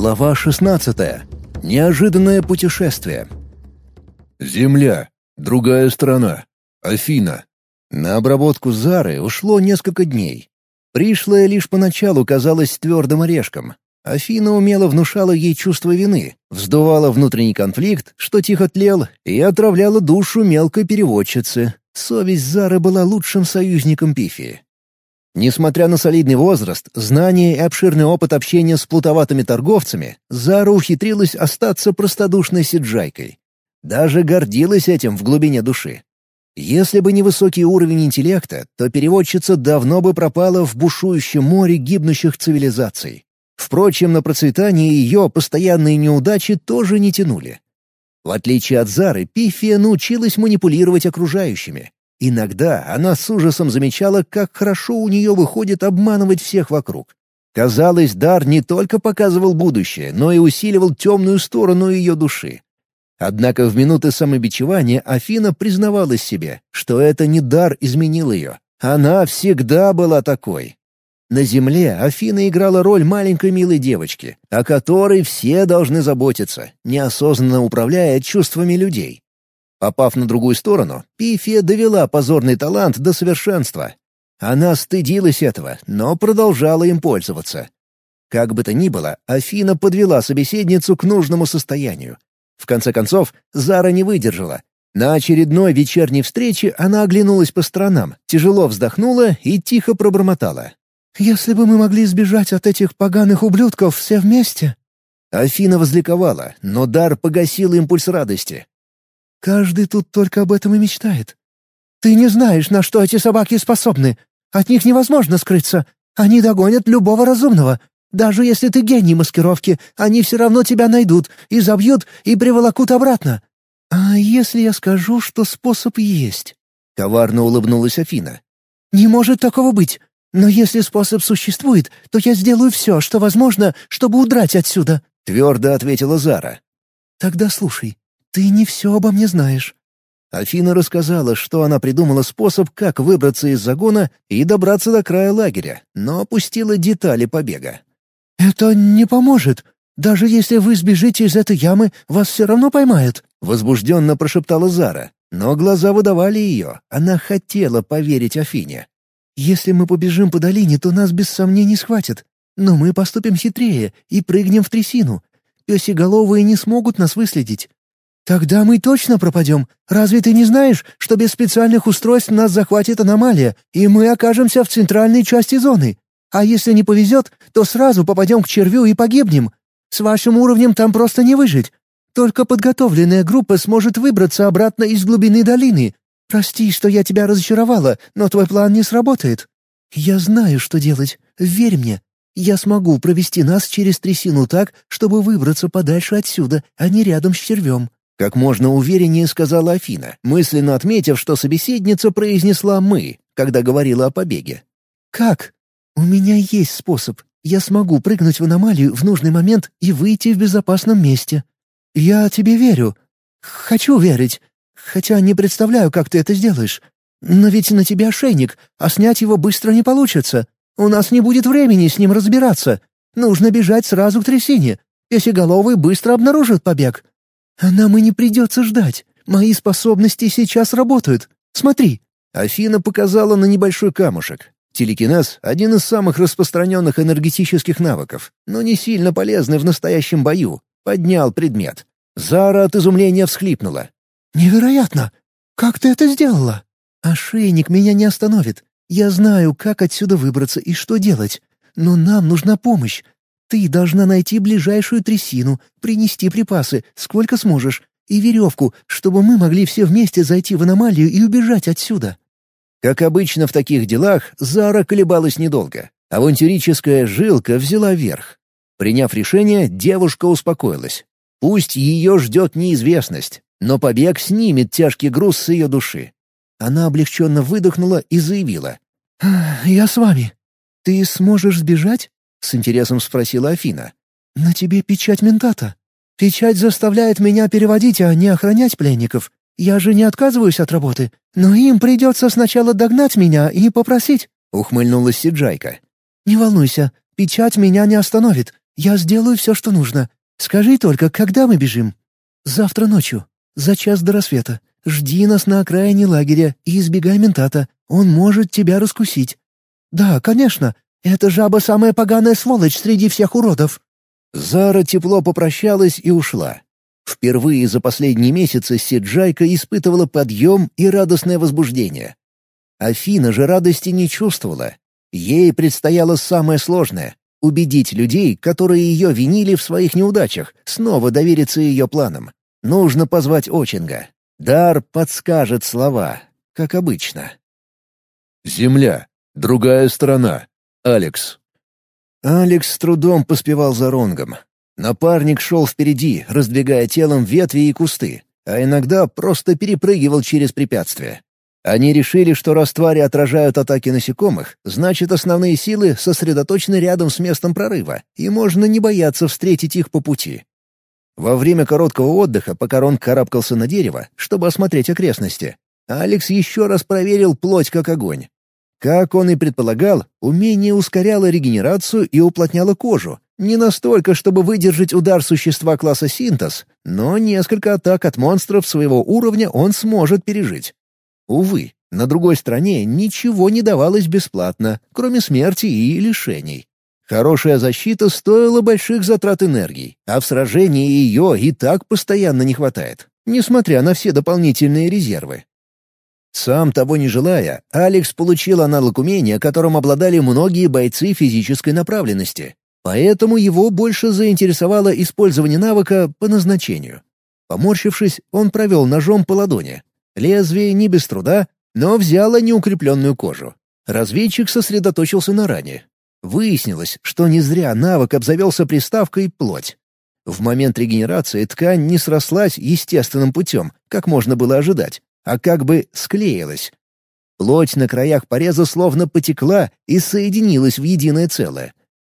Глава 16. Неожиданное путешествие. Земля. Другая страна. Афина. На обработку Зары ушло несколько дней. Пришлое лишь поначалу казалось твердым орешком. Афина умело внушала ей чувство вины, вздувала внутренний конфликт, что тихо тлел, и отравляла душу мелкой переводчицы. Совесть Зары была лучшим союзником Пифии. Несмотря на солидный возраст, знания и обширный опыт общения с плутоватыми торговцами, Зара ухитрилась остаться простодушной сиджайкой. Даже гордилась этим в глубине души. Если бы не высокий уровень интеллекта, то переводчица давно бы пропала в бушующем море гибнущих цивилизаций. Впрочем, на процветание ее постоянные неудачи тоже не тянули. В отличие от Зары, Пифия научилась манипулировать окружающими. Иногда она с ужасом замечала, как хорошо у нее выходит обманывать всех вокруг. Казалось, дар не только показывал будущее, но и усиливал темную сторону ее души. Однако в минуты самобичевания Афина признавалась себе, что это не дар изменил ее. Она всегда была такой. На земле Афина играла роль маленькой милой девочки, о которой все должны заботиться, неосознанно управляя чувствами людей. Попав на другую сторону, Пифия довела позорный талант до совершенства. Она стыдилась этого, но продолжала им пользоваться. Как бы то ни было, Афина подвела собеседницу к нужному состоянию. В конце концов, Зара не выдержала. На очередной вечерней встрече она оглянулась по сторонам, тяжело вздохнула и тихо пробормотала. «Если бы мы могли сбежать от этих поганых ублюдков все вместе...» Афина возликовала, но дар погасил импульс радости. Каждый тут только об этом и мечтает. Ты не знаешь, на что эти собаки способны. От них невозможно скрыться. Они догонят любого разумного. Даже если ты гений маскировки, они все равно тебя найдут и забьют и приволокут обратно. А если я скажу, что способ есть?» Коварно улыбнулась Афина. «Не может такого быть. Но если способ существует, то я сделаю все, что возможно, чтобы удрать отсюда», — твердо ответила Зара. «Тогда слушай. «Ты не все обо мне знаешь». Афина рассказала, что она придумала способ, как выбраться из загона и добраться до края лагеря, но опустила детали побега. «Это не поможет. Даже если вы сбежите из этой ямы, вас все равно поймают», — возбужденно прошептала Зара. Но глаза выдавали ее. Она хотела поверить Афине. «Если мы побежим по долине, то нас без сомнений схватят. Но мы поступим хитрее и прыгнем в трясину. Песеголовые не смогут нас выследить. «Тогда мы точно пропадем. Разве ты не знаешь, что без специальных устройств нас захватит аномалия, и мы окажемся в центральной части зоны? А если не повезет, то сразу попадем к червю и погибнем. С вашим уровнем там просто не выжить. Только подготовленная группа сможет выбраться обратно из глубины долины. Прости, что я тебя разочаровала, но твой план не сработает. Я знаю, что делать. Верь мне. Я смогу провести нас через трясину так, чтобы выбраться подальше отсюда, а не рядом с червем. Как можно увереннее сказала Афина, мысленно отметив, что собеседница произнесла «мы», когда говорила о побеге. «Как? У меня есть способ. Я смогу прыгнуть в аномалию в нужный момент и выйти в безопасном месте. Я тебе верю. Хочу верить. Хотя не представляю, как ты это сделаешь. Но ведь на тебе ошейник, а снять его быстро не получится. У нас не будет времени с ним разбираться. Нужно бежать сразу к трясине. Песеголовый быстро обнаружит побег. «А нам и не придется ждать. Мои способности сейчас работают. Смотри». Афина показала на небольшой камушек. Телекинез — один из самых распространенных энергетических навыков, но не сильно полезный в настоящем бою. Поднял предмет. Зара от изумления всхлипнула. «Невероятно! Как ты это сделала?» «Ошейник меня не остановит. Я знаю, как отсюда выбраться и что делать. Но нам нужна помощь. Ты должна найти ближайшую трясину, принести припасы, сколько сможешь, и веревку, чтобы мы могли все вместе зайти в аномалию и убежать отсюда». Как обычно в таких делах, Зара колебалась недолго. Авантюрическая жилка взяла верх. Приняв решение, девушка успокоилась. Пусть ее ждет неизвестность, но побег снимет тяжкий груз с ее души. Она облегченно выдохнула и заявила. «Я с вами. Ты сможешь сбежать?» — с интересом спросила Афина. «На тебе печать ментата. Печать заставляет меня переводить, а не охранять пленников. Я же не отказываюсь от работы, но им придется сначала догнать меня и попросить», — ухмыльнулась Сиджайка. «Не волнуйся, печать меня не остановит. Я сделаю все, что нужно. Скажи только, когда мы бежим?» «Завтра ночью. За час до рассвета. Жди нас на окраине лагеря и избегай ментата. Он может тебя раскусить». «Да, конечно. Эта жаба самая поганая сволочь среди всех уродов». Зара тепло попрощалась и ушла. Впервые за последние месяцы Сиджайка испытывала подъем и радостное возбуждение. Афина же радости не чувствовала. Ей предстояло самое сложное — убедить людей, которые ее винили в своих неудачах, снова довериться ее планам. Нужно позвать Очинга. Дар подскажет слова, как обычно. «Земля. Другая сторона. Алекс». Алекс с трудом поспевал за Ронгом. Напарник шел впереди, раздвигая телом ветви и кусты, а иногда просто перепрыгивал через препятствия. Они решили, что раз твари отражают атаки насекомых, значит основные силы сосредоточены рядом с местом прорыва, и можно не бояться встретить их по пути. Во время короткого отдыха, пока Ронг карабкался на дерево, чтобы осмотреть окрестности, Алекс еще раз проверил плоть как огонь. Как он и предполагал, умение ускоряло регенерацию и уплотняло кожу. Не настолько, чтобы выдержать удар существа класса синтез, но несколько атак от монстров своего уровня он сможет пережить. Увы, на другой стороне ничего не давалось бесплатно, кроме смерти и лишений. Хорошая защита стоила больших затрат энергии, а в сражении ее и так постоянно не хватает, несмотря на все дополнительные резервы. Сам того не желая, Алекс получил аналог умения, которым обладали многие бойцы физической направленности. Поэтому его больше заинтересовало использование навыка по назначению. Поморщившись, он провел ножом по ладони. Лезвие не без труда, но взяло неукрепленную кожу. Разведчик сосредоточился на ране. Выяснилось, что не зря навык обзавелся приставкой «плоть». В момент регенерации ткань не срослась естественным путем, как можно было ожидать, а как бы склеилась. Плоть на краях пореза словно потекла и соединилась в единое целое.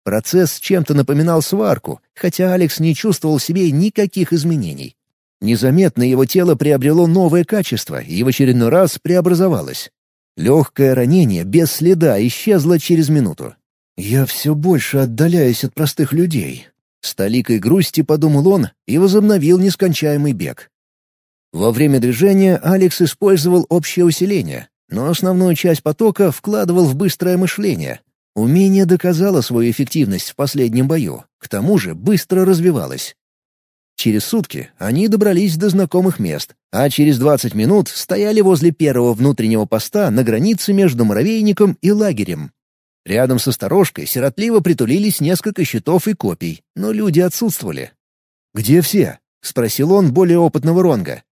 Процесс чем-то напоминал сварку, хотя Алекс не чувствовал в себе никаких изменений. Незаметно его тело приобрело новое качество и в очередной раз преобразовалось. Легкое ранение без следа исчезло через минуту. «Я все больше отдаляюсь от простых людей», — с толикой грусти подумал он и возобновил нескончаемый бег. Во время движения Алекс использовал общее усиление, но основную часть потока вкладывал в быстрое мышление. Умение доказало свою эффективность в последнем бою, к тому же быстро развивалось. Через сутки они добрались до знакомых мест, а через 20 минут стояли возле первого внутреннего поста на границе между муравейником и лагерем. Рядом со сторожкой сиротливо притулились несколько щитов и копий, но люди отсутствовали. «Где все?» — спросил он более опытного Ронга.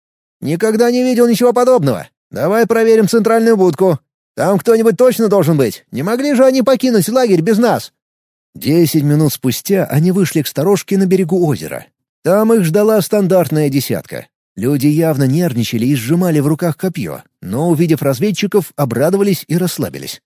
«Никогда не видел ничего подобного. Давай проверим центральную будку. Там кто-нибудь точно должен быть. Не могли же они покинуть лагерь без нас?» Десять минут спустя они вышли к сторожке на берегу озера. Там их ждала стандартная десятка. Люди явно нервничали и сжимали в руках копье, но, увидев разведчиков, обрадовались и расслабились.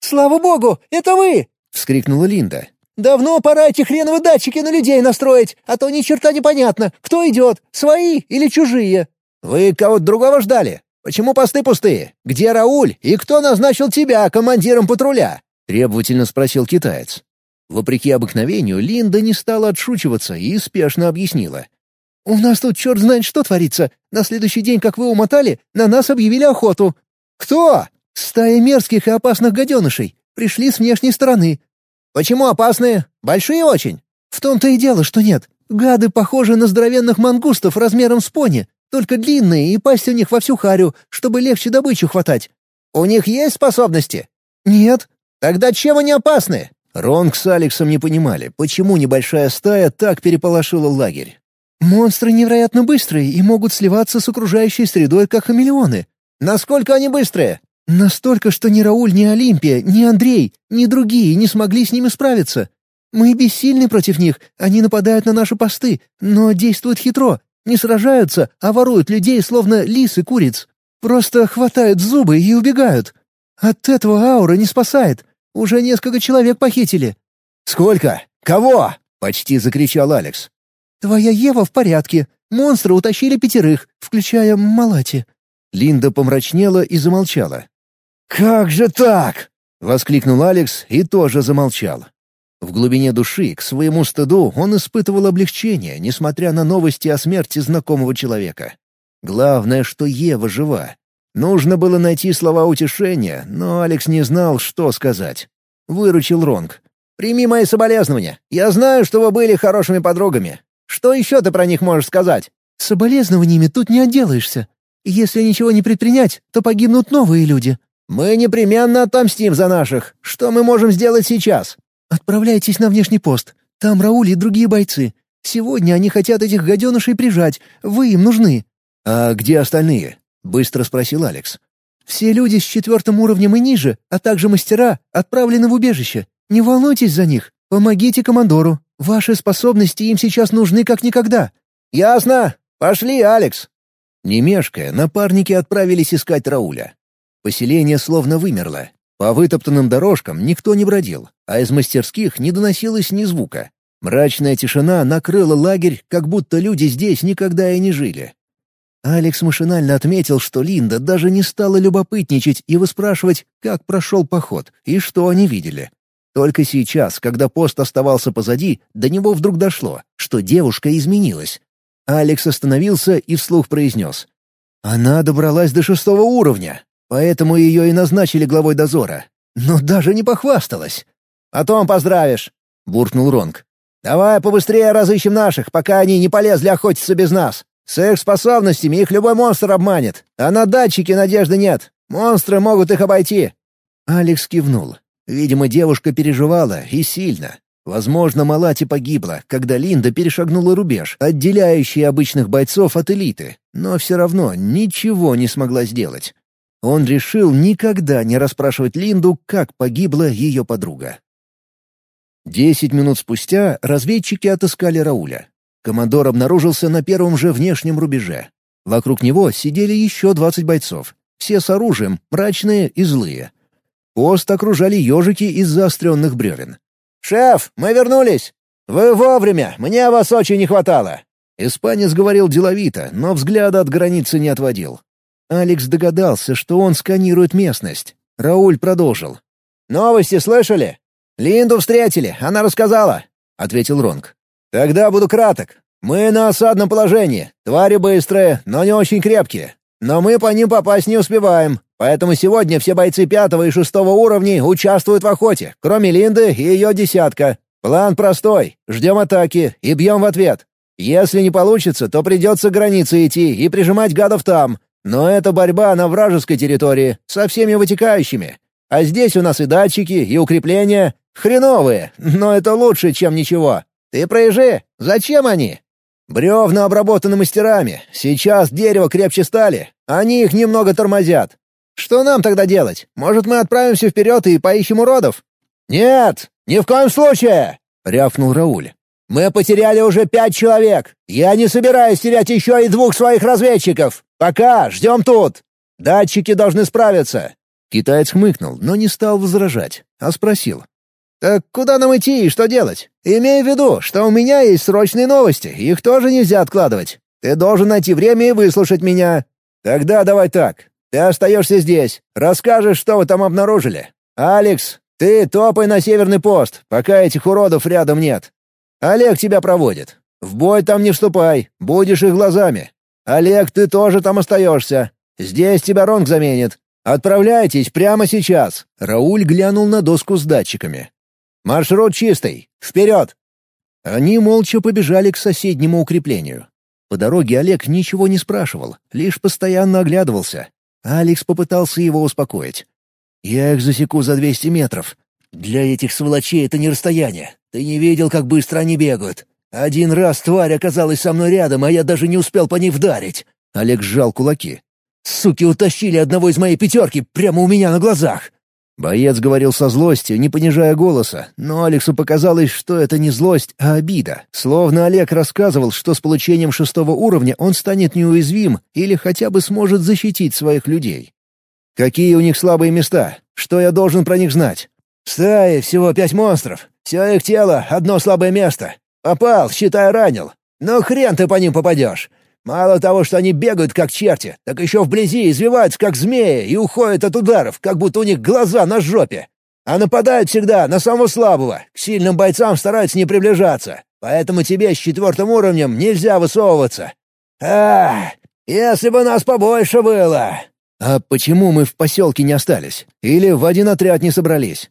«Слава богу, это вы!» — вскрикнула Линда. «Давно пора эти хреновые датчики на людей настроить, а то ни черта непонятно, кто идет, свои или чужие». «Вы кого-то другого ждали? Почему посты пустые? Где Рауль и кто назначил тебя командиром патруля?» — требовательно спросил китаец. Вопреки обыкновению, Линда не стала отшучиваться и спешно объяснила. «У нас тут черт знает что творится. На следующий день, как вы умотали, на нас объявили охоту». «Кто?» «Стая мерзких и опасных гаденышей. Пришли с внешней стороны». «Почему опасные? Большие очень?» «В том-то и дело, что нет. Гады похожи на здоровенных мангустов размером с пони, только длинные и пасть у них во всю харю, чтобы легче добычу хватать». «У них есть способности?» «Нет». «Тогда чем они опасны?» Ронг с Алексом не понимали, почему небольшая стая так переполошила лагерь. «Монстры невероятно быстрые и могут сливаться с окружающей средой, как хамелеоны». «Насколько они быстрые?» Настолько, что ни Рауль, ни Олимпия, ни Андрей, ни другие не смогли с ними справиться. Мы бессильны против них, они нападают на наши посты, но действуют хитро, не сражаются, а воруют людей, словно лис и куриц. Просто хватают зубы и убегают. От этого аура не спасает. Уже несколько человек похитили». «Сколько? Кого?» — почти закричал Алекс. «Твоя Ева в порядке. Монстры утащили пятерых, включая Малати». Линда помрачнела и замолчала. «Как же так?» — воскликнул Алекс и тоже замолчал. В глубине души, к своему стыду, он испытывал облегчение, несмотря на новости о смерти знакомого человека. Главное, что Ева жива. Нужно было найти слова утешения, но Алекс не знал, что сказать. Выручил Ронг. «Прими мои соболезнования. Я знаю, что вы были хорошими подругами. Что еще ты про них можешь сказать?» «Соболезнованиями тут не отделаешься. Если ничего не предпринять, то погибнут новые люди». «Мы непременно отомстим за наших. Что мы можем сделать сейчас?» «Отправляйтесь на внешний пост. Там Рауль и другие бойцы. Сегодня они хотят этих гаденышей прижать. Вы им нужны». «А где остальные?» — быстро спросил Алекс. «Все люди с четвертым уровнем и ниже, а также мастера, отправлены в убежище. Не волнуйтесь за них. Помогите командору. Ваши способности им сейчас нужны как никогда». «Ясно. Пошли, Алекс». Не мешкая, напарники отправились искать Рауля. Поселение словно вымерло. По вытоптанным дорожкам никто не бродил, а из мастерских не доносилось ни звука. Мрачная тишина накрыла лагерь, как будто люди здесь никогда и не жили. Алекс машинально отметил, что Линда даже не стала любопытничать и выспрашивать, как прошел поход и что они видели. Только сейчас, когда пост оставался позади, до него вдруг дошло, что девушка изменилась. Алекс остановился и вслух произнес. «Она добралась до шестого уровня, поэтому ее и назначили главой дозора. Но даже не похвасталась». «Потом поздравишь», — буркнул Ронг. «Давай побыстрее разыщем наших, пока они не полезли охотиться без нас». С их способностями их любой монстр обманет, а на датчике надежды нет. Монстры могут их обойти». Алекс кивнул. Видимо, девушка переживала, и сильно. Возможно, Малати погибла, когда Линда перешагнула рубеж, отделяющий обычных бойцов от элиты, но все равно ничего не смогла сделать. Он решил никогда не расспрашивать Линду, как погибла ее подруга. Десять минут спустя разведчики отыскали Рауля. Командор обнаружился на первом же внешнем рубеже. Вокруг него сидели еще двадцать бойцов. Все с оружием, мрачные и злые. Пост окружали ежики из заостренных бревен. «Шеф, мы вернулись! Вы вовремя! Мне вас очень не хватало!» Испанец говорил деловито, но взгляда от границы не отводил. Алекс догадался, что он сканирует местность. Рауль продолжил. «Новости слышали? Линду встретили, она рассказала», — ответил Ронг. «Тогда буду краток. Мы на осадном положении. Твари быстрые, но не очень крепкие. Но мы по ним попасть не успеваем. Поэтому сегодня все бойцы пятого и шестого уровней участвуют в охоте, кроме Линды и ее десятка. План простой. Ждем атаки и бьем в ответ. Если не получится, то придется границы идти и прижимать гадов там. Но это борьба на вражеской территории, со всеми вытекающими. А здесь у нас и датчики, и укрепления. Хреновые, но это лучше, чем ничего. Ты проезжи. Зачем они? Бревна обработаны мастерами. Сейчас дерево крепче стали. Они их немного тормозят. Что нам тогда делать? Может, мы отправимся вперед и поищем уродов? Нет, ни в коем случае! рявкнул Рауль. Мы потеряли уже пять человек. Я не собираюсь терять еще и двух своих разведчиков. Пока, ждем тут. Датчики должны справиться. Китаец хмыкнул, но не стал возражать, а спросил. «Так куда нам идти и что делать? Имей в виду, что у меня есть срочные новости, их тоже нельзя откладывать. Ты должен найти время и выслушать меня. Тогда давай так. Ты остаешься здесь, расскажешь, что вы там обнаружили. Алекс, ты топай на северный пост, пока этих уродов рядом нет. Олег тебя проводит. В бой там не вступай, будешь их глазами. Олег, ты тоже там остаешься. Здесь тебя Ронг заменит. Отправляйтесь прямо сейчас. Рауль глянул на доску с датчиками. «Маршрут чистый! Вперед!» Они молча побежали к соседнему укреплению. По дороге Олег ничего не спрашивал, лишь постоянно оглядывался. Алекс попытался его успокоить. «Я их засеку за двести метров. Для этих сволочей это не расстояние. Ты не видел, как быстро они бегают. Один раз тварь оказалась со мной рядом, а я даже не успел по ней вдарить». Олег сжал кулаки. «Суки утащили одного из моей пятерки прямо у меня на глазах. Боец говорил со злостью, не понижая голоса, но Алексу показалось, что это не злость, а обида. Словно Олег рассказывал, что с получением шестого уровня он станет неуязвим или хотя бы сможет защитить своих людей. «Какие у них слабые места? Что я должен про них знать?» «Стаи всего пять монстров. Все их тело — одно слабое место. Попал, считай, ранил. Но хрен ты по ним попадешь. Мало того, что они бегают как черти, так еще вблизи извиваются как змеи и уходят от ударов, как будто у них глаза на жопе. а нападают всегда на самого слабого. К сильным бойцам стараются не приближаться. Поэтому тебе с четвертым уровнем нельзя высовываться. А, если бы нас побольше было!» «А почему мы в поселке не остались? Или в один отряд не собрались?»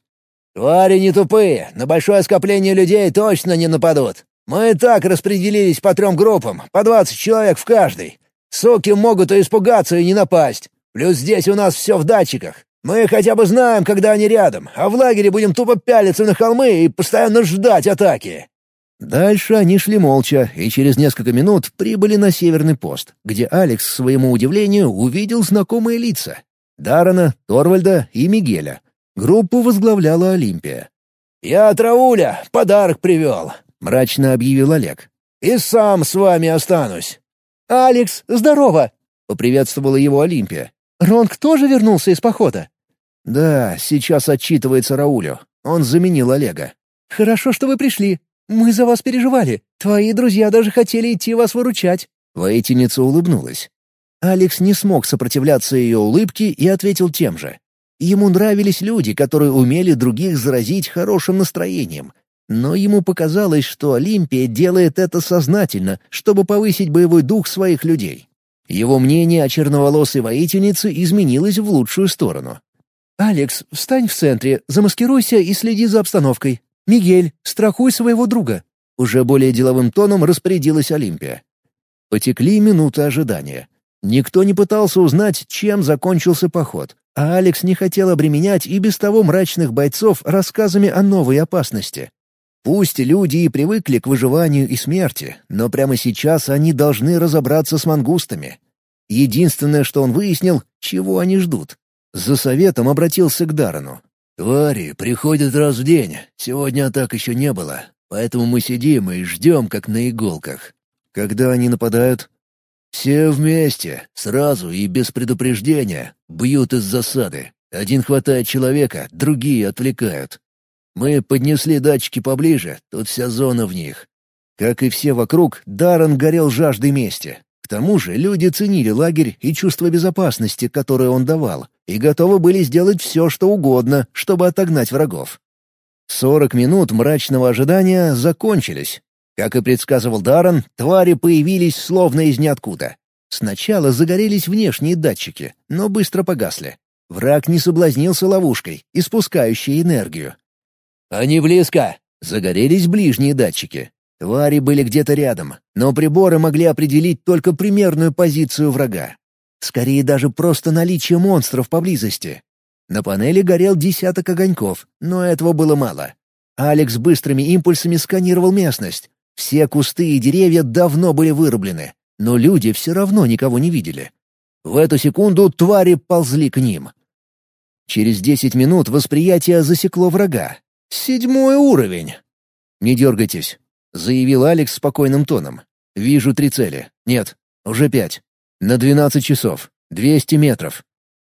«Твари не тупые, на большое скопление людей точно не нападут. Мы и так распределились по трем группам, по двадцать человек в каждой. Суки могут и испугаться и не напасть. Плюс здесь у нас все в датчиках. Мы хотя бы знаем, когда они рядом, а в лагере будем тупо пялиться на холмы и постоянно ждать атаки». Дальше они шли молча, и через несколько минут прибыли на северный пост, где Алекс, к своему удивлению, увидел знакомые лица. Дарана, Торвальда и Мигеля. Группу возглавляла Олимпия. «Я от Рауля подарок привел», — мрачно объявил Олег. «И сам с вами останусь». «Алекс, здорово!» — поприветствовала его Олимпия. «Ронг тоже вернулся из похода?» «Да, сейчас отчитывается Раулю. Он заменил Олега». «Хорошо, что вы пришли. Мы за вас переживали. Твои друзья даже хотели идти вас выручать». Воительница улыбнулась. Алекс не смог сопротивляться ее улыбке и ответил тем же. Ему нравились люди, которые умели других заразить хорошим настроением. Но ему показалось, что Олимпия делает это сознательно, чтобы повысить боевой дух своих людей. Его мнение о черноволосой воительнице изменилось в лучшую сторону. «Алекс, встань в центре, замаскируйся и следи за обстановкой. Мигель, страхуй своего друга». Уже более деловым тоном распорядилась Олимпия. Потекли минуты ожидания. Никто не пытался узнать, чем закончился поход, а Алекс не хотел обременять и без того мрачных бойцов рассказами о новой опасности. Пусть люди и привыкли к выживанию и смерти, но прямо сейчас они должны разобраться с мангустами. Единственное, что он выяснил, чего они ждут. За советом обратился к Дарану. «Твари приходят раз в день, сегодня атак еще не было, поэтому мы сидим и ждем, как на иголках. Когда они нападают?» «Все вместе, сразу и без предупреждения, бьют из засады. Один хватает человека, другие отвлекают. Мы поднесли датчики поближе, тут вся зона в них. Как и все вокруг, Даррен горел жаждой мести. К тому же люди ценили лагерь и чувство безопасности, которое он давал, и готовы были сделать все, что угодно, чтобы отогнать врагов. Сорок минут мрачного ожидания закончились. Как и предсказывал Даррен, твари появились словно из ниоткуда. Сначала загорелись внешние датчики, но быстро погасли. Враг не соблазнился ловушкой, испускающей энергию. «Они близко!» Загорелись ближние датчики. Твари были где-то рядом, но приборы могли определить только примерную позицию врага. Скорее даже просто наличие монстров поблизости. На панели горел десяток огоньков, но этого было мало. Алекс быстрыми импульсами сканировал местность. Все кусты и деревья давно были вырублены, но люди все равно никого не видели. В эту секунду твари ползли к ним. Через десять минут восприятие засекло врага, «Седьмой уровень!» «Не дергайтесь», — заявил Алекс спокойным тоном. «Вижу три цели. Нет, уже пять. На двенадцать часов. Двести метров».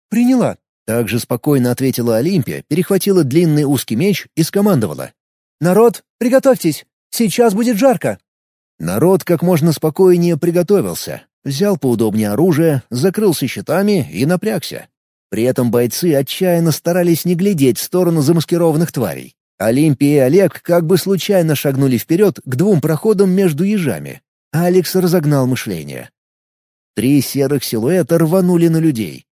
«Приняла», — также спокойно ответила Олимпия, перехватила длинный узкий меч и скомандовала. «Народ, приготовьтесь! Сейчас будет жарко!» Народ как можно спокойнее приготовился, взял поудобнее оружие, закрылся щитами и напрягся. При этом бойцы отчаянно старались не глядеть в сторону замаскированных тварей. Олимпия и Олег как бы случайно шагнули вперед к двум проходам между ежами. Алекс разогнал мышление. Три серых силуэта рванули на людей.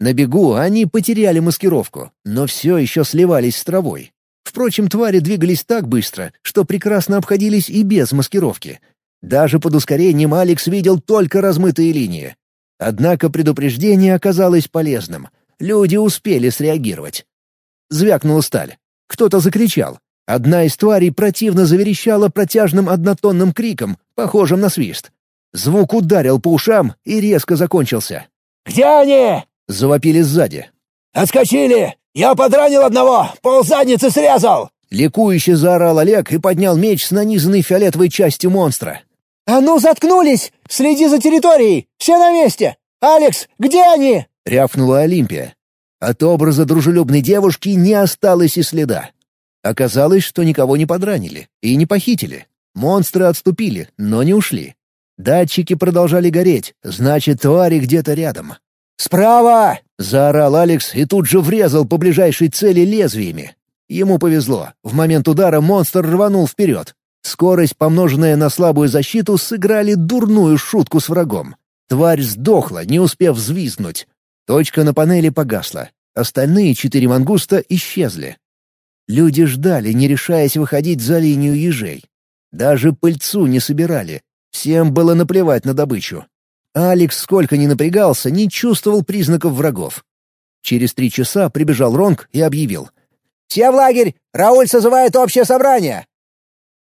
На бегу они потеряли маскировку, но все еще сливались с травой. Впрочем, твари двигались так быстро, что прекрасно обходились и без маскировки. Даже под ускорением Алекс видел только размытые линии. Однако предупреждение оказалось полезным. Люди успели среагировать. Звякнула сталь. Кто-то закричал. Одна из тварей противно заверещала протяжным однотонным криком, похожим на свист. Звук ударил по ушам и резко закончился. «Где они?» — завопили сзади. «Отскочили! Я подранил одного! Ползадницы срезал!» Ликующе заорал Олег и поднял меч с нанизанной фиолетовой частью монстра. «А ну, заткнулись! Следи за территорией! Все на месте! Алекс, где они?» — рявкнула Олимпия. От образа дружелюбной девушки не осталось и следа. Оказалось, что никого не подранили и не похитили. Монстры отступили, но не ушли. Датчики продолжали гореть, значит, твари где-то рядом. «Справа!» — заорал Алекс и тут же врезал по ближайшей цели лезвиями. Ему повезло. В момент удара монстр рванул вперед. Скорость, помноженная на слабую защиту, сыграли дурную шутку с врагом. Тварь сдохла, не успев взвизгнуть. Точка на панели погасла. Остальные четыре мангуста исчезли. Люди ждали, не решаясь выходить за линию ежей. Даже пыльцу не собирали. Всем было наплевать на добычу. Алекс, сколько ни напрягался, не чувствовал признаков врагов. Через три часа прибежал Ронг и объявил. «Все в лагерь! Рауль созывает общее собрание!»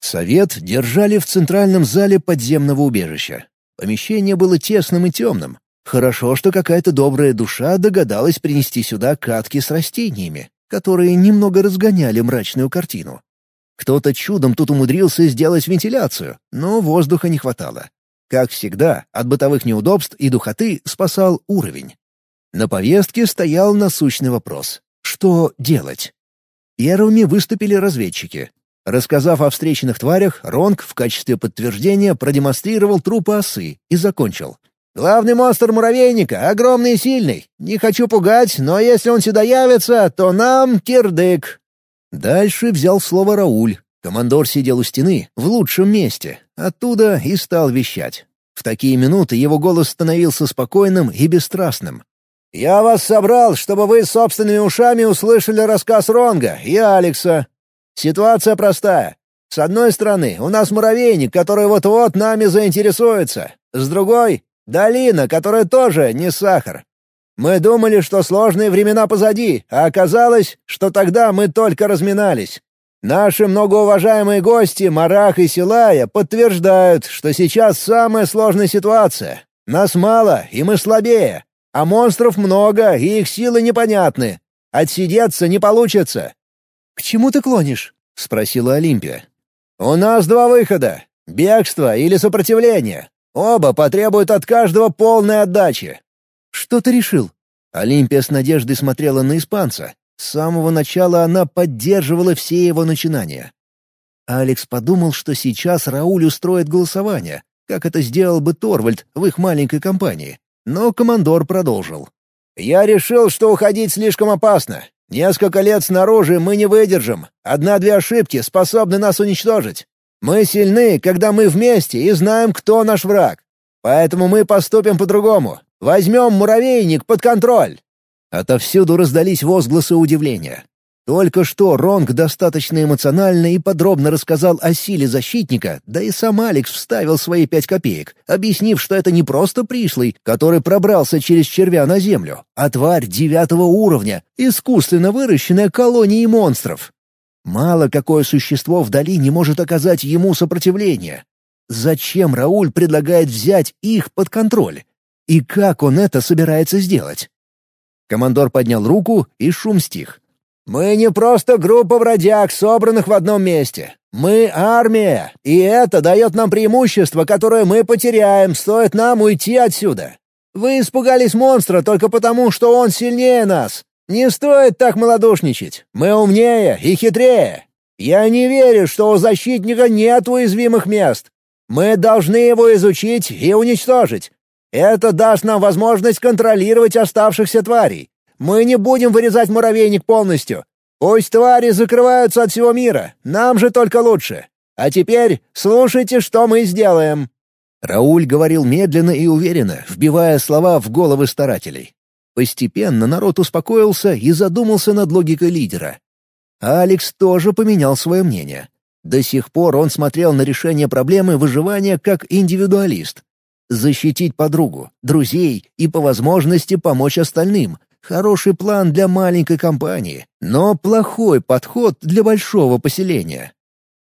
Совет держали в центральном зале подземного убежища. Помещение было тесным и темным. Хорошо, что какая-то добрая душа догадалась принести сюда катки с растениями, которые немного разгоняли мрачную картину. Кто-то чудом тут умудрился сделать вентиляцию, но воздуха не хватало. Как всегда, от бытовых неудобств и духоты спасал уровень. На повестке стоял насущный вопрос — что делать? Первыми выступили разведчики. Рассказав о встреченных тварях, Ронг в качестве подтверждения продемонстрировал трупы осы и закончил. «Главный монстр муравейника, огромный и сильный. Не хочу пугать, но если он сюда явится, то нам кирдык». Дальше взял слово Рауль. Командор сидел у стены, в лучшем месте. Оттуда и стал вещать. В такие минуты его голос становился спокойным и бесстрастным. «Я вас собрал, чтобы вы собственными ушами услышали рассказ Ронга и Алекса. Ситуация простая. С одной стороны, у нас муравейник, который вот-вот нами заинтересуется. С другой — долина, которая тоже не сахар. Мы думали, что сложные времена позади, а оказалось, что тогда мы только разминались. Наши многоуважаемые гости, Марах и Силая, подтверждают, что сейчас самая сложная ситуация. Нас мало, и мы слабее. А монстров много, и их силы непонятны. Отсидеться не получится. «К чему ты клонишь?» — спросила Олимпия. «У нас два выхода — бегство или сопротивление. Оба потребуют от каждого полной отдачи». «Что ты решил?» Олимпия с надеждой смотрела на испанца. С самого начала она поддерживала все его начинания. Алекс подумал, что сейчас Рауль устроит голосование, как это сделал бы Торвальд в их маленькой компании. Но командор продолжил. «Я решил, что уходить слишком опасно. Несколько лет снаружи мы не выдержим. Одна-две ошибки способны нас уничтожить. Мы сильны, когда мы вместе и знаем, кто наш враг. Поэтому мы поступим по-другому. Возьмем муравейник под контроль». Отовсюду раздались возгласы удивления. Только что Ронг достаточно эмоционально и подробно рассказал о силе защитника, да и сам Алекс вставил свои пять копеек, объяснив, что это не просто пришлый, который пробрался через червя на землю, а тварь девятого уровня, искусственно выращенная колонией монстров. Мало какое существо в долине может оказать ему сопротивление. Зачем Рауль предлагает взять их под контроль? И как он это собирается сделать? Командор поднял руку, и шум стих. Мы не просто группа бродяг, собранных в одном месте. Мы армия, и это дает нам преимущество, которое мы потеряем, стоит нам уйти отсюда. Вы испугались монстра только потому, что он сильнее нас. Не стоит так малодушничать. Мы умнее и хитрее. Я не верю, что у защитника нет уязвимых мест. Мы должны его изучить и уничтожить. Это даст нам возможность контролировать оставшихся тварей. Мы не будем вырезать муравейник полностью. Пусть твари закрываются от всего мира, нам же только лучше. А теперь слушайте, что мы сделаем». Рауль говорил медленно и уверенно, вбивая слова в головы старателей. Постепенно народ успокоился и задумался над логикой лидера. Алекс тоже поменял свое мнение. До сих пор он смотрел на решение проблемы выживания как индивидуалист. Защитить подругу, друзей и по возможности помочь остальным, Хороший план для маленькой компании, но плохой подход для большого поселения.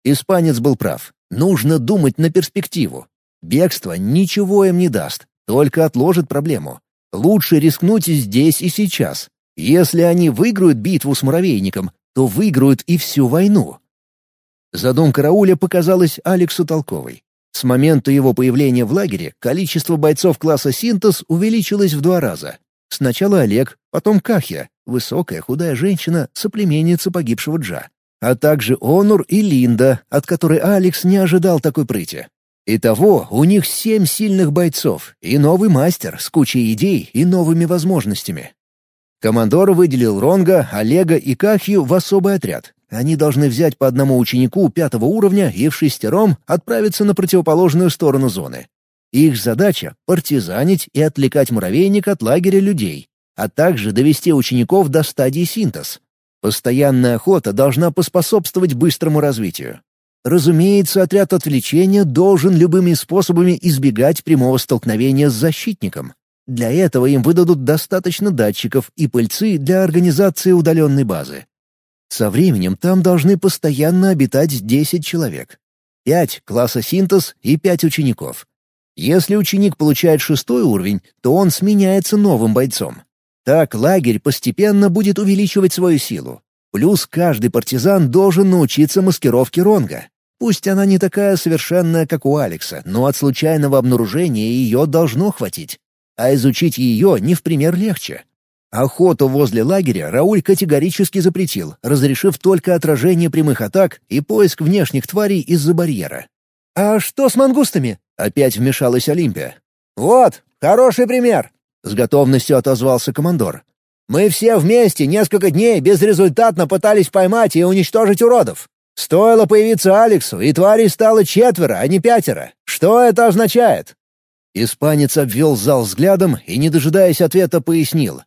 Испанец был прав. Нужно думать на перспективу. Бегство ничего им не даст, только отложит проблему. Лучше рискнуть здесь и сейчас. Если они выиграют битву с муравейником, то выиграют и всю войну. Задумка Рауля показалась Алексу толковой. С момента его появления в лагере количество бойцов класса «Синтез» увеличилось в два раза. Сначала Олег, потом Кахья, высокая худая женщина, соплеменница погибшего Джа. А также Онур и Линда, от которой Алекс не ожидал такой прыти. Итого у них семь сильных бойцов и новый мастер с кучей идей и новыми возможностями. Командор выделил Ронга, Олега и Кахью в особый отряд. Они должны взять по одному ученику пятого уровня и в шестером отправиться на противоположную сторону зоны. Их задача — партизанить и отвлекать муравейник от лагеря людей, а также довести учеников до стадии синтез. Постоянная охота должна поспособствовать быстрому развитию. Разумеется, отряд отвлечения должен любыми способами избегать прямого столкновения с защитником. Для этого им выдадут достаточно датчиков и пыльцы для организации удаленной базы. Со временем там должны постоянно обитать 10 человек. 5 класса синтез и 5 учеников. Если ученик получает шестой уровень, то он сменяется новым бойцом. Так лагерь постепенно будет увеличивать свою силу. Плюс каждый партизан должен научиться маскировке ронга. Пусть она не такая совершенная, как у Алекса, но от случайного обнаружения ее должно хватить а изучить ее не в пример легче. Охоту возле лагеря Рауль категорически запретил, разрешив только отражение прямых атак и поиск внешних тварей из-за барьера. «А что с мангустами?» — опять вмешалась Олимпия. «Вот, хороший пример!» — с готовностью отозвался командор. «Мы все вместе несколько дней безрезультатно пытались поймать и уничтожить уродов. Стоило появиться Алексу, и тварей стало четверо, а не пятеро. Что это означает? Испанец обвел зал взглядом и, не дожидаясь ответа, пояснил.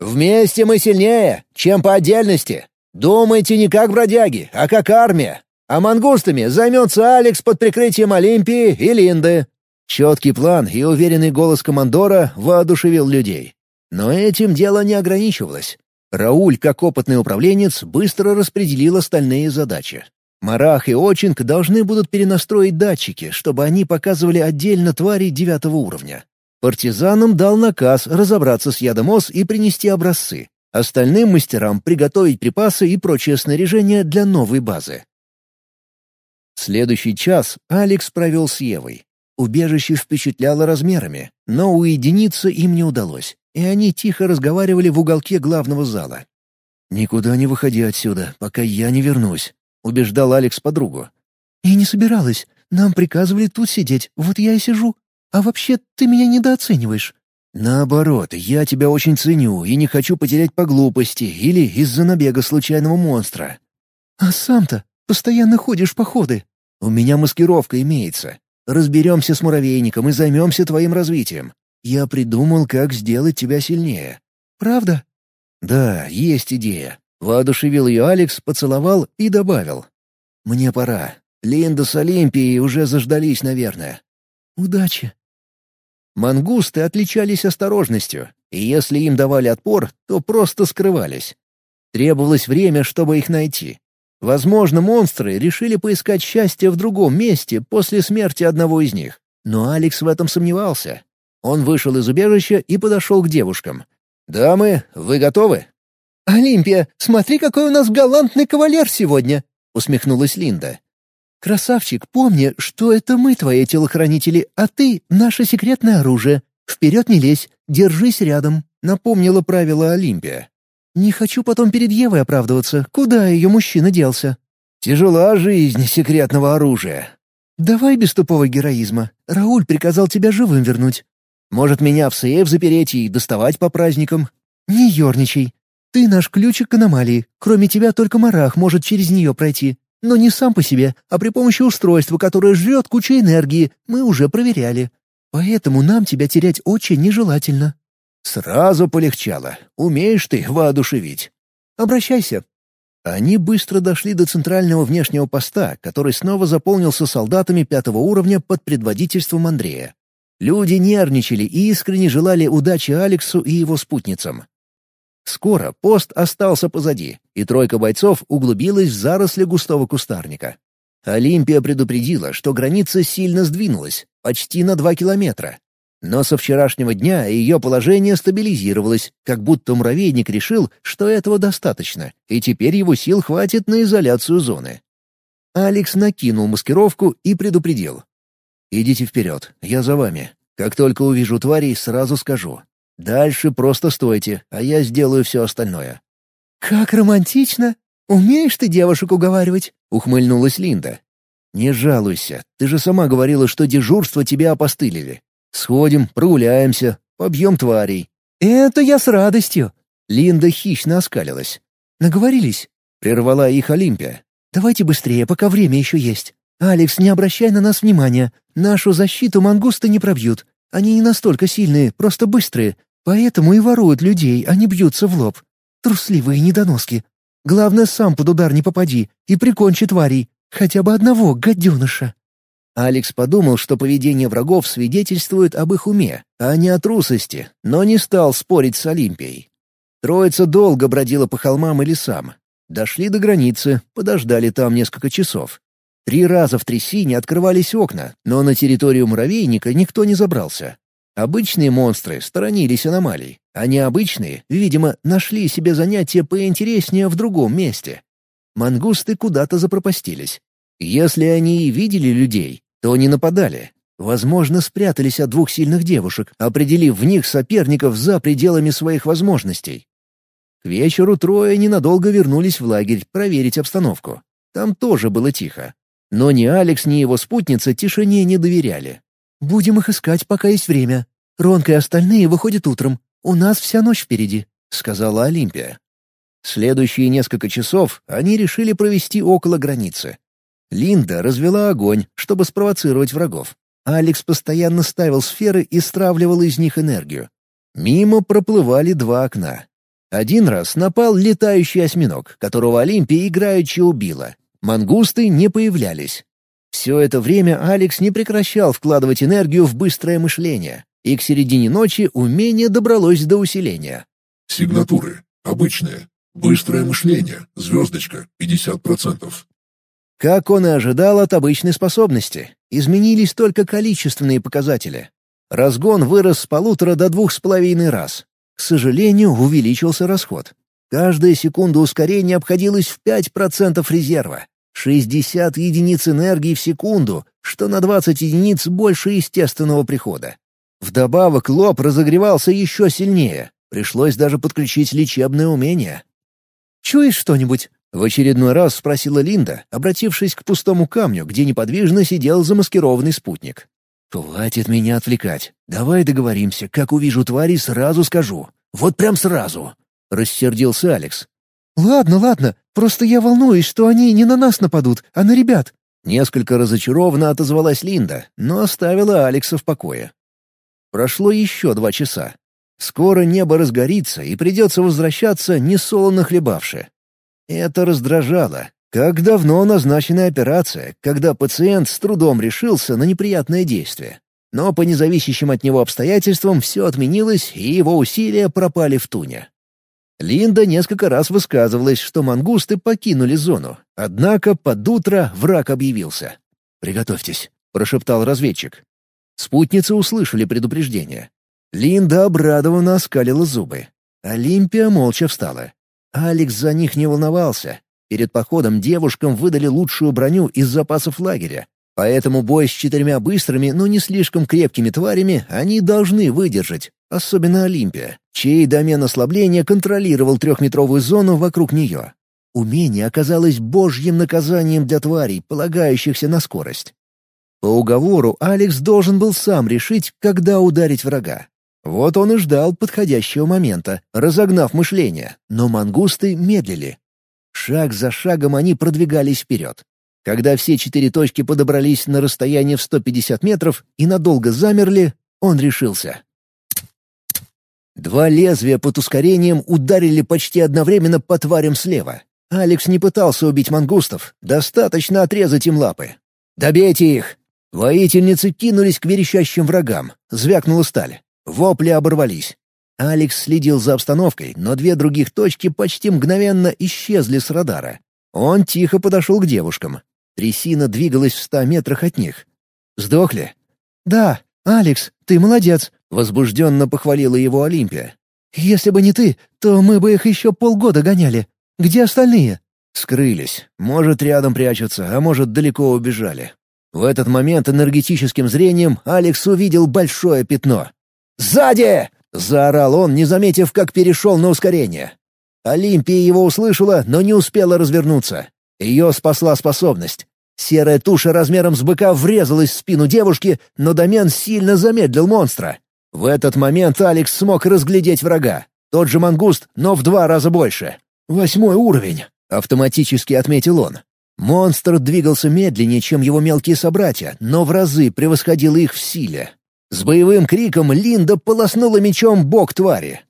«Вместе мы сильнее, чем по отдельности. Думайте не как бродяги, а как армия. А мангустами займется Алекс под прикрытием Олимпии и Линды». Четкий план и уверенный голос командора воодушевил людей. Но этим дело не ограничивалось. Рауль, как опытный управленец, быстро распределил остальные задачи. Марах и Очинг должны будут перенастроить датчики, чтобы они показывали отдельно твари девятого уровня. Партизанам дал наказ разобраться с ядом ос и принести образцы. Остальным мастерам приготовить припасы и прочее снаряжение для новой базы. Следующий час Алекс провел с Евой. Убежище впечатляло размерами, но уединиться им не удалось, и они тихо разговаривали в уголке главного зала. «Никуда не выходи отсюда, пока я не вернусь», — убеждал Алекс подругу. «Я не собиралась. Нам приказывали тут сидеть, вот я и сижу. А вообще ты меня недооцениваешь». «Наоборот, я тебя очень ценю и не хочу потерять по глупости или из-за набега случайного монстра». «А сам-то постоянно ходишь в походы». «У меня маскировка имеется. Разберемся с муравейником и займемся твоим развитием. Я придумал, как сделать тебя сильнее». «Правда?» «Да, есть идея. Воодушевил ее Алекс, поцеловал и добавил. «Мне пора. Линда с Олимпией уже заждались, наверное». «Удачи». Мангусты отличались осторожностью, и если им давали отпор, то просто скрывались. Требовалось время, чтобы их найти. Возможно, монстры решили поискать счастье в другом месте после смерти одного из них. Но Алекс в этом сомневался. Он вышел из убежища и подошел к девушкам. «Дамы, вы готовы?» «Олимпия, смотри, какой у нас галантный кавалер сегодня!» — усмехнулась Линда. «Красавчик, помни, что это мы твои телохранители, а ты — наше секретное оружие. Вперед не лезь, держись рядом», — напомнила правило Олимпия. «Не хочу потом перед Евой оправдываться. Куда ее мужчина делся?» «Тяжела жизнь секретного оружия». «Давай без тупого героизма. Рауль приказал тебя живым вернуть». «Может, меня в сейф запереть и доставать по праздникам?» «Не ерничай. Ты наш ключик к аномалии. Кроме тебя только Марах может через нее пройти. Но не сам по себе, а при помощи устройства, которое жрет кучу энергии. Мы уже проверяли. Поэтому нам тебя терять очень нежелательно». «Сразу полегчало. Умеешь ты воодушевить». «Обращайся». Они быстро дошли до центрального внешнего поста, который снова заполнился солдатами пятого уровня под предводительством Андрея. Люди нервничали и искренне желали удачи Алексу и его спутницам. Скоро пост остался позади, и тройка бойцов углубилась в заросли густого кустарника. Олимпия предупредила, что граница сильно сдвинулась, почти на два километра. Но со вчерашнего дня ее положение стабилизировалось, как будто муравейник решил, что этого достаточно, и теперь его сил хватит на изоляцию зоны. Алекс накинул маскировку и предупредил. «Идите вперед, я за вами. Как только увижу тварей, сразу скажу. Дальше просто стойте, а я сделаю все остальное». «Как романтично! Умеешь ты девушек уговаривать?» — ухмыльнулась Линда. «Не жалуйся, ты же сама говорила, что дежурство тебя опостылили. Сходим, прогуляемся, побьем тварей». «Это я с радостью!» Линда хищно оскалилась. «Наговорились?» — прервала их Олимпия. «Давайте быстрее, пока время еще есть. Алекс, не обращай на нас внимания. Нашу защиту мангусты не пробьют. Они не настолько сильные, просто быстрые. Поэтому и воруют людей, а не бьются в лоб. Трусливые недоноски. Главное, сам под удар не попади и прикончи тварей. Хотя бы одного гаденыша». Алекс подумал, что поведение врагов свидетельствует об их уме, а не о трусости, но не стал спорить с Олимпией. Троица долго бродила по холмам и лесам. Дошли до границы, подождали там несколько часов. Три раза в трясине открывались окна, но на территорию муравейника никто не забрался. Обычные монстры сторонились аномалий, а необычные, видимо, нашли себе занятие поинтереснее в другом месте. Мангусты куда-то запропастились. Если они и видели людей, то не нападали. Возможно, спрятались от двух сильных девушек, определив в них соперников за пределами своих возможностей. К вечеру трое ненадолго вернулись в лагерь проверить обстановку. Там тоже было тихо. Но ни Алекс, ни его спутница тишине не доверяли. «Будем их искать, пока есть время. Ронка и остальные выходят утром. У нас вся ночь впереди», — сказала Олимпия. Следующие несколько часов они решили провести около границы. Линда развела огонь, чтобы спровоцировать врагов. Алекс постоянно ставил сферы и стравливал из них энергию. Мимо проплывали два окна. Один раз напал летающий осьминог, которого Олимпия играючи убила. Мангусты не появлялись. Все это время Алекс не прекращал вкладывать энергию в быстрое мышление, и к середине ночи умение добралось до усиления. Сигнатуры. Обычные. Быстрое мышление. Звездочка. 50%. Как он и ожидал от обычной способности, изменились только количественные показатели. Разгон вырос с полутора до двух с половиной раз. К сожалению, увеличился расход. Каждая секунда ускорения обходилась в 5% резерва. 60 единиц энергии в секунду, что на 20 единиц больше естественного прихода. Вдобавок лоб разогревался еще сильнее. Пришлось даже подключить лечебное умение. «Чуешь что-нибудь?» — в очередной раз спросила Линда, обратившись к пустому камню, где неподвижно сидел замаскированный спутник. «Хватит меня отвлекать. Давай договоримся, как увижу твари, сразу скажу. Вот прям сразу!» — рассердился Алекс. «Ладно, ладно. Просто я волнуюсь, что они не на нас нападут, а на ребят». Несколько разочарованно отозвалась Линда, но оставила Алекса в покое. Прошло еще два часа. Скоро небо разгорится, и придется возвращаться, несолоно хлебавши. Это раздражало. Как давно назначена операция, когда пациент с трудом решился на неприятное действие. Но по независящим от него обстоятельствам все отменилось, и его усилия пропали в туне. Линда несколько раз высказывалась, что мангусты покинули зону. Однако под утро враг объявился. «Приготовьтесь», — прошептал разведчик. Спутницы услышали предупреждение. Линда обрадованно оскалила зубы. Олимпия молча встала. Алекс за них не волновался. Перед походом девушкам выдали лучшую броню из запасов лагеря. Поэтому бой с четырьмя быстрыми, но не слишком крепкими тварями они должны выдержать, особенно Олимпия, чей домен ослабления контролировал трехметровую зону вокруг нее. Умение оказалось божьим наказанием для тварей, полагающихся на скорость. По уговору Алекс должен был сам решить, когда ударить врага. Вот он и ждал подходящего момента, разогнав мышление, но мангусты медлили. Шаг за шагом они продвигались вперед. Когда все четыре точки подобрались на расстояние в 150 метров и надолго замерли, он решился. Два лезвия под ускорением ударили почти одновременно по тварям слева. Алекс не пытался убить мангустов, достаточно отрезать им лапы. «Добейте их!» Воительницы кинулись к верещащим врагам. Звякнула сталь. Вопли оборвались. Алекс следил за обстановкой, но две других точки почти мгновенно исчезли с радара. Он тихо подошел к девушкам. Трясина двигалась в ста метрах от них. «Сдохли?» «Да, Алекс, ты молодец», — возбужденно похвалила его Олимпия. «Если бы не ты, то мы бы их еще полгода гоняли. Где остальные?» «Скрылись. Может, рядом прячутся, а может, далеко убежали». В этот момент энергетическим зрением Алекс увидел большое пятно. «Сзади!» — заорал он, не заметив, как перешел на ускорение. Олимпия его услышала, но не успела развернуться. Ее спасла способность. Серая туша размером с быка врезалась в спину девушки, но домен сильно замедлил монстра. В этот момент Алекс смог разглядеть врага. Тот же мангуст, но в два раза больше. Восьмой уровень, автоматически отметил он. Монстр двигался медленнее, чем его мелкие собратья, но в разы превосходил их в силе. С боевым криком Линда полоснула мечом бок твари.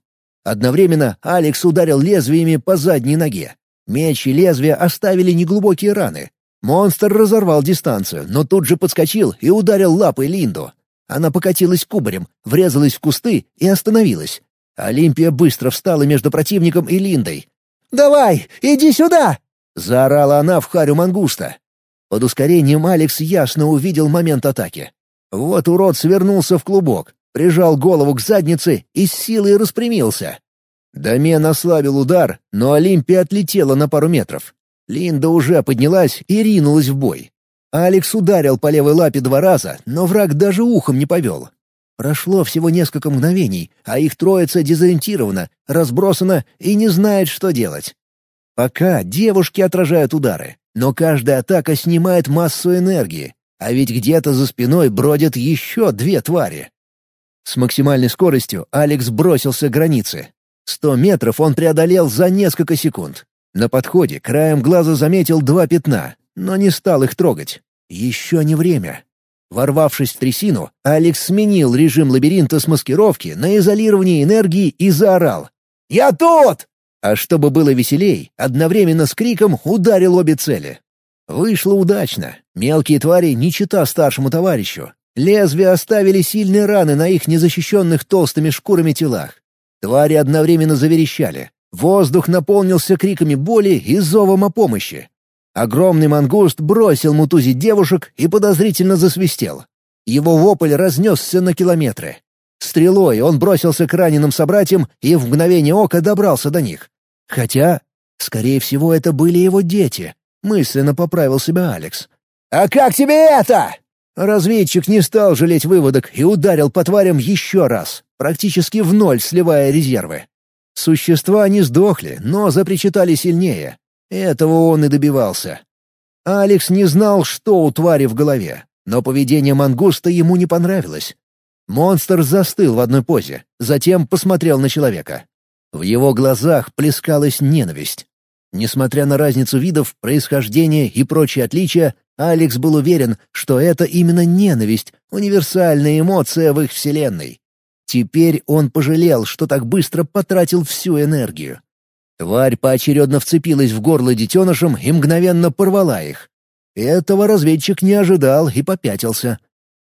Одновременно Алекс ударил лезвиями по задней ноге. Меч и лезвия оставили неглубокие раны. Монстр разорвал дистанцию, но тут же подскочил и ударил лапой Линду. Она покатилась кубарем, врезалась в кусты и остановилась. Олимпия быстро встала между противником и Линдой. «Давай, иди сюда!» — заорала она в харю мангуста. Под ускорением Алекс ясно увидел момент атаки. Вот урод свернулся в клубок, прижал голову к заднице и с силой распрямился. Домен ослабил удар, но Олимпия отлетела на пару метров. Линда уже поднялась и ринулась в бой. Алекс ударил по левой лапе два раза, но враг даже ухом не повел. Прошло всего несколько мгновений, а их троица дезориентирована, разбросана и не знает, что делать. Пока девушки отражают удары, но каждая атака снимает массу энергии, а ведь где-то за спиной бродят еще две твари. С максимальной скоростью Алекс бросился к границе. Сто метров он преодолел за несколько секунд. На подходе краем глаза заметил два пятна, но не стал их трогать. Еще не время. Ворвавшись в трясину, Алекс сменил режим лабиринта с маскировки на изолирование энергии и заорал. «Я тут!» А чтобы было веселей, одновременно с криком ударил обе цели. Вышло удачно. Мелкие твари не чита старшему товарищу. Лезвия оставили сильные раны на их незащищенных толстыми шкурами телах. Твари одновременно заверещали. Воздух наполнился криками боли и зовом о помощи. Огромный мангуст бросил мутузить девушек и подозрительно засвистел. Его вопль разнесся на километры. Стрелой он бросился к раненым собратьям и в мгновение ока добрался до них. Хотя, скорее всего, это были его дети. Мысленно поправил себя Алекс. «А как тебе это?» Разведчик не стал жалеть выводок и ударил по тварям еще раз, практически в ноль сливая резервы. Существа не сдохли, но запричитали сильнее. Этого он и добивался. Алекс не знал, что у твари в голове, но поведение мангуста ему не понравилось. Монстр застыл в одной позе, затем посмотрел на человека. В его глазах плескалась ненависть. Несмотря на разницу видов, происхождения и прочие отличия, Алекс был уверен, что это именно ненависть, универсальная эмоция в их вселенной. Теперь он пожалел, что так быстро потратил всю энергию. Тварь поочередно вцепилась в горло детенышам и мгновенно порвала их. Этого разведчик не ожидал и попятился.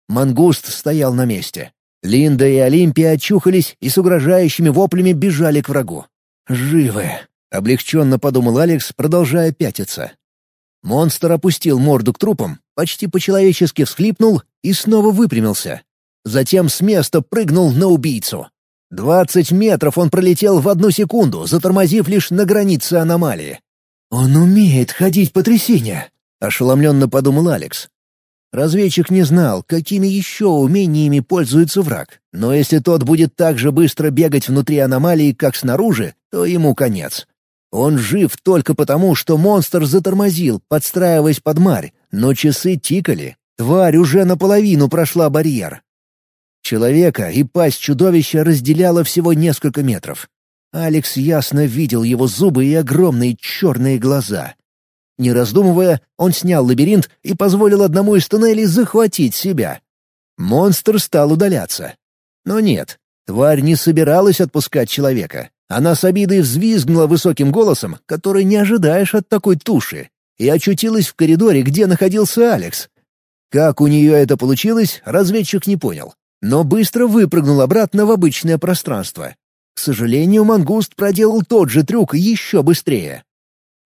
Мангуст стоял на месте. Линда и Олимпия очухались и с угрожающими воплями бежали к врагу. «Живы!» — облегченно подумал Алекс, продолжая пятиться. Монстр опустил морду к трупам, почти по-человечески всхлипнул и снова выпрямился. Затем с места прыгнул на убийцу. Двадцать метров он пролетел в одну секунду, затормозив лишь на границе аномалии. «Он умеет ходить по трясине», — ошеломленно подумал Алекс. Разведчик не знал, какими еще умениями пользуется враг, но если тот будет так же быстро бегать внутри аномалии, как снаружи, то ему конец. Он жив только потому, что монстр затормозил, подстраиваясь под марь, но часы тикали. Тварь уже наполовину прошла барьер. Человека и пасть чудовища разделяло всего несколько метров. Алекс ясно видел его зубы и огромные черные глаза. Не раздумывая, он снял лабиринт и позволил одному из туннелей захватить себя. Монстр стал удаляться. Но нет, тварь не собиралась отпускать человека. Она с обидой взвизгнула высоким голосом, который не ожидаешь от такой туши, и очутилась в коридоре, где находился Алекс. Как у нее это получилось, разведчик не понял но быстро выпрыгнул обратно в обычное пространство. К сожалению, мангуст проделал тот же трюк еще быстрее.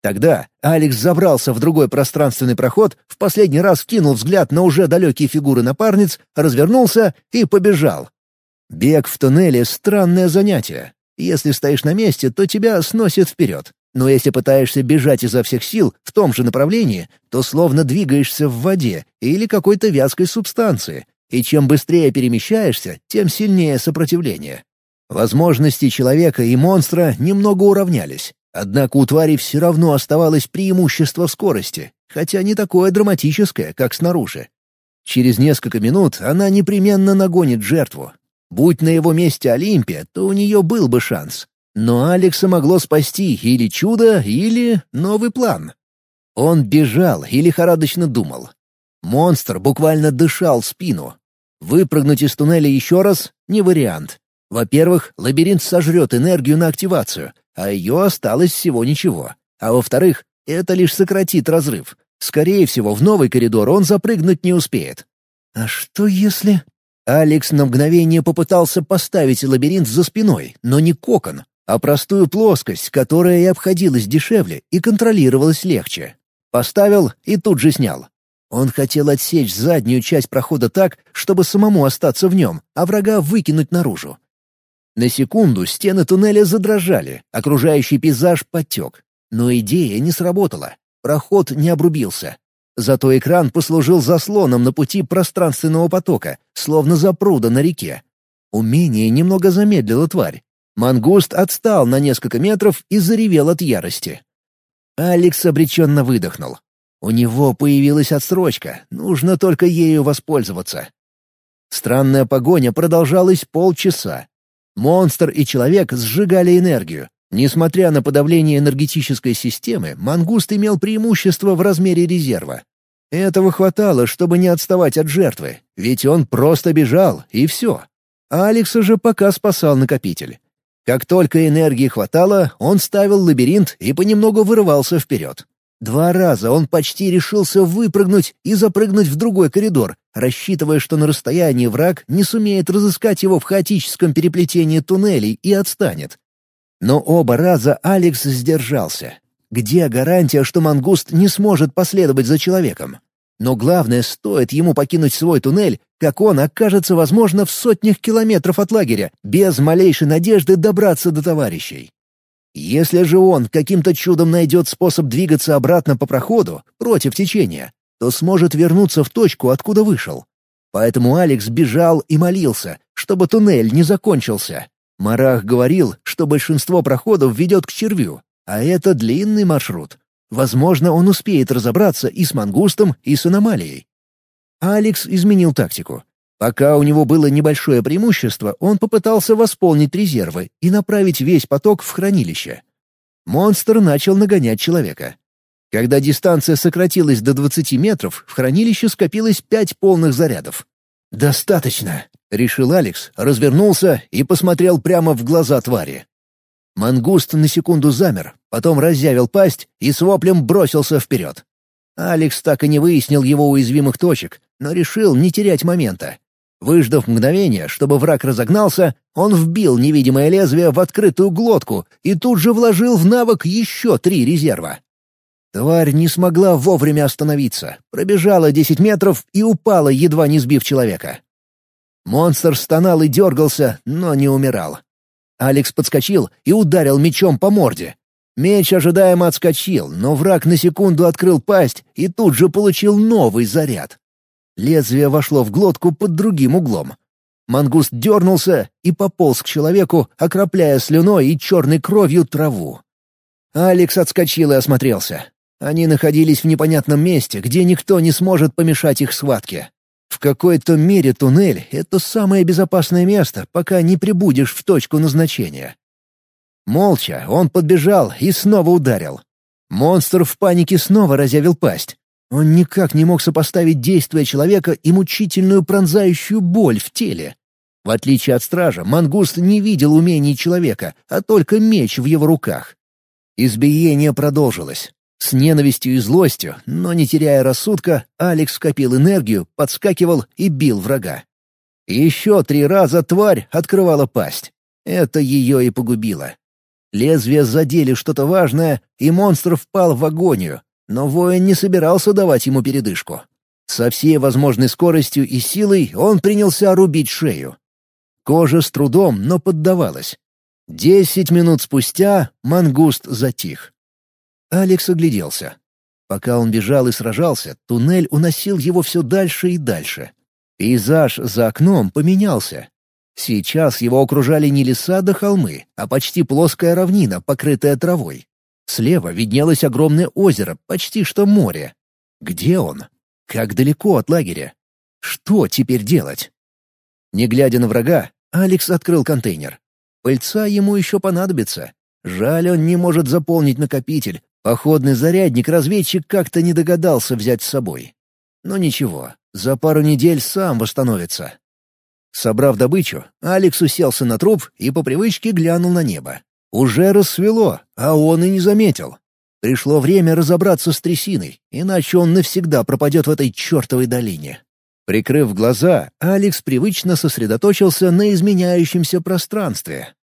Тогда Алекс забрался в другой пространственный проход, в последний раз кинул взгляд на уже далекие фигуры напарниц, развернулся и побежал. Бег в туннеле — странное занятие. Если стоишь на месте, то тебя сносит вперед. Но если пытаешься бежать изо всех сил в том же направлении, то словно двигаешься в воде или какой-то вязкой субстанции, и чем быстрее перемещаешься, тем сильнее сопротивление. Возможности человека и монстра немного уравнялись, однако у твари все равно оставалось преимущество в скорости, хотя не такое драматическое, как снаружи. Через несколько минут она непременно нагонит жертву. Будь на его месте Олимпия, то у нее был бы шанс. Но Алекса могло спасти или чудо, или новый план. Он бежал и лихорадочно думал. Монстр буквально дышал в спину. Выпрыгнуть из туннеля еще раз — не вариант. Во-первых, лабиринт сожрет энергию на активацию, а ее осталось всего ничего. А во-вторых, это лишь сократит разрыв. Скорее всего, в новый коридор он запрыгнуть не успеет. А что если... Алекс на мгновение попытался поставить лабиринт за спиной, но не кокон, а простую плоскость, которая и обходилась дешевле и контролировалась легче. Поставил и тут же снял. Он хотел отсечь заднюю часть прохода так, чтобы самому остаться в нем, а врага выкинуть наружу. На секунду стены туннеля задрожали, окружающий пейзаж потек. Но идея не сработала. Проход не обрубился. Зато экран послужил заслоном на пути пространственного потока, словно запруда на реке. Умение немного замедлило тварь. Мангуст отстал на несколько метров и заревел от ярости. Алекс обреченно выдохнул. У него появилась отсрочка, нужно только ею воспользоваться. Странная погоня продолжалась полчаса. Монстр и человек сжигали энергию, Несмотря на подавление энергетической системы, мангуст имел преимущество в размере резерва. Этого хватало, чтобы не отставать от жертвы, ведь он просто бежал, и все. Алекса же пока спасал накопитель. Как только энергии хватало, он ставил лабиринт и понемногу вырывался вперед. Два раза он почти решился выпрыгнуть и запрыгнуть в другой коридор, рассчитывая, что на расстоянии враг не сумеет разыскать его в хаотическом переплетении туннелей и отстанет. Но оба раза Алекс сдержался. Где гарантия, что мангуст не сможет последовать за человеком? Но главное, стоит ему покинуть свой туннель, как он окажется, возможно, в сотнях километров от лагеря, без малейшей надежды добраться до товарищей. Если же он каким-то чудом найдет способ двигаться обратно по проходу, против течения, то сможет вернуться в точку, откуда вышел. Поэтому Алекс бежал и молился, чтобы туннель не закончился. Марах говорил, что большинство проходов ведет к червю, а это длинный маршрут. Возможно, он успеет разобраться и с мангустом, и с аномалией. Алекс изменил тактику. Пока у него было небольшое преимущество, он попытался восполнить резервы и направить весь поток в хранилище. Монстр начал нагонять человека. Когда дистанция сократилась до 20 метров, в хранилище скопилось пять полных зарядов. «Достаточно», — решил Алекс, развернулся и посмотрел прямо в глаза твари. Мангуст на секунду замер, потом разъявил пасть и с воплем бросился вперед. Алекс так и не выяснил его уязвимых точек, но решил не терять момента. Выждав мгновение, чтобы враг разогнался, он вбил невидимое лезвие в открытую глотку и тут же вложил в навык еще три резерва. Тварь не смогла вовремя остановиться, пробежала десять метров и упала, едва не сбив человека. Монстр стонал и дергался, но не умирал. Алекс подскочил и ударил мечом по морде. Меч ожидаемо отскочил, но враг на секунду открыл пасть и тут же получил новый заряд. Лезвие вошло в глотку под другим углом. Мангуст дернулся и пополз к человеку, окропляя слюной и черной кровью траву. Алекс отскочил и осмотрелся. Они находились в непонятном месте, где никто не сможет помешать их схватке. В какой-то мере туннель — это самое безопасное место, пока не прибудешь в точку назначения. Молча он подбежал и снова ударил. Монстр в панике снова разъявил пасть. Он никак не мог сопоставить действия человека и мучительную пронзающую боль в теле. В отличие от стража, мангуст не видел умений человека, а только меч в его руках. Избиение продолжилось. С ненавистью и злостью, но не теряя рассудка, Алекс скопил энергию, подскакивал и бил врага. Еще три раза тварь открывала пасть. Это ее и погубило. Лезвия задели что-то важное, и монстр впал в агонию, но воин не собирался давать ему передышку. Со всей возможной скоростью и силой он принялся рубить шею. Кожа с трудом, но поддавалась. Десять минут спустя мангуст затих. Алекс огляделся. Пока он бежал и сражался, туннель уносил его все дальше и дальше. Пейзаж за окном поменялся. Сейчас его окружали не леса да холмы, а почти плоская равнина, покрытая травой. Слева виднелось огромное озеро, почти что море. Где он? Как далеко от лагеря? Что теперь делать? Не глядя на врага, Алекс открыл контейнер. Пыльца ему еще понадобится. Жаль, он не может заполнить накопитель. Походный зарядник разведчик как-то не догадался взять с собой. Но ничего, за пару недель сам восстановится. Собрав добычу, Алекс уселся на труп и по привычке глянул на небо. Уже рассвело, а он и не заметил. Пришло время разобраться с трясиной, иначе он навсегда пропадет в этой чертовой долине. Прикрыв глаза, Алекс привычно сосредоточился на изменяющемся пространстве.